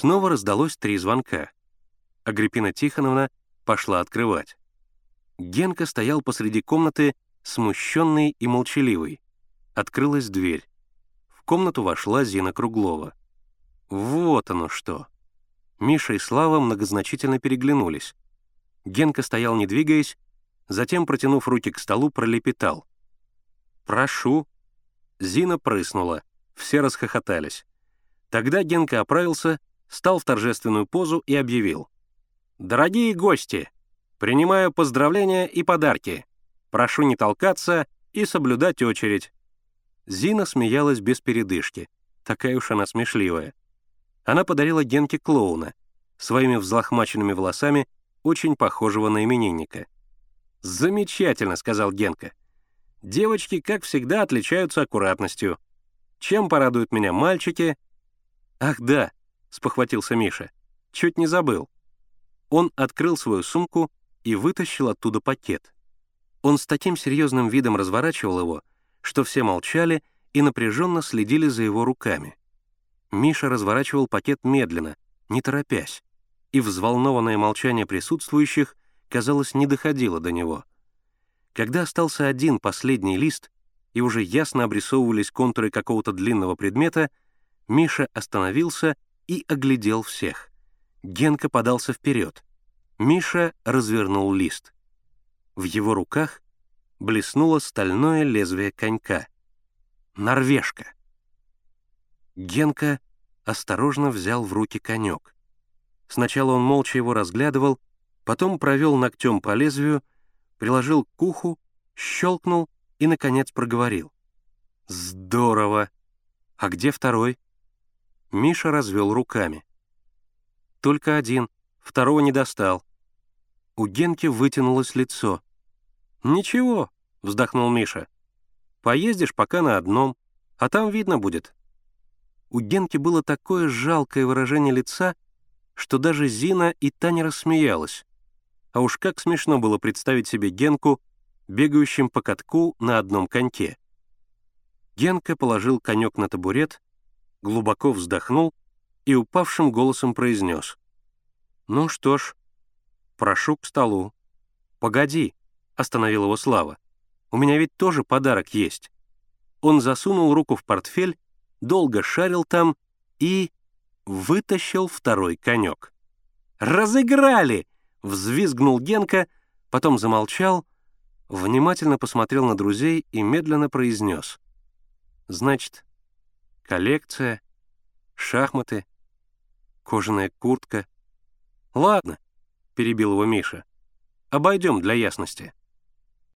Снова раздалось три звонка. Агриппина Тихоновна пошла открывать. Генка стоял посреди комнаты, смущенный и молчаливый. Открылась дверь. В комнату вошла Зина Круглова. Вот оно что. Миша и Слава многозначительно переглянулись. Генка стоял, не двигаясь, затем, протянув руки к столу, пролепетал. «Прошу». Зина прыснула. Все расхохотались. Тогда Генка оправился, стал в торжественную позу и объявил. «Дорогие гости, принимаю поздравления и подарки. Прошу не толкаться и соблюдать очередь». Зина смеялась без передышки. Такая уж она смешливая. Она подарила Генке клоуна, своими взлохмаченными волосами, очень похожего на именинника. «Замечательно», — сказал Генка. «Девочки, как всегда, отличаются аккуратностью. Чем порадуют меня мальчики?» «Ах, да», — спохватился Миша. «Чуть не забыл». Он открыл свою сумку и вытащил оттуда пакет. Он с таким серьезным видом разворачивал его, что все молчали и напряженно следили за его руками. Миша разворачивал пакет медленно, не торопясь, и взволнованное молчание присутствующих, казалось, не доходило до него. Когда остался один последний лист, и уже ясно обрисовывались контуры какого-то длинного предмета, Миша остановился и оглядел всех. Генка подался вперед. Миша развернул лист. В его руках блеснуло стальное лезвие конька. Норвежка. Генка осторожно взял в руки конек. Сначала он молча его разглядывал, потом провел ногтем по лезвию, приложил к уху, щелкнул и, наконец, проговорил. «Здорово! А где второй?» Миша развел руками. «Только один, второго не достал». У Генки вытянулось лицо. «Ничего», — вздохнул Миша. «Поездишь пока на одном, а там видно будет». У Генки было такое жалкое выражение лица, что даже Зина и Таня рассмеялась. А уж как смешно было представить себе Генку, бегающим по катку на одном коньке. Генка положил конек на табурет, глубоко вздохнул и упавшим голосом произнес. «Ну что ж, прошу к столу». «Погоди», — остановил его Слава. «У меня ведь тоже подарок есть». Он засунул руку в портфель, долго шарил там и вытащил второй конек. «Разыграли!» — взвизгнул Генка, потом замолчал, внимательно посмотрел на друзей и медленно произнес. «Значит, коллекция, шахматы, кожаная куртка. Ладно, — перебил его Миша, — обойдем для ясности.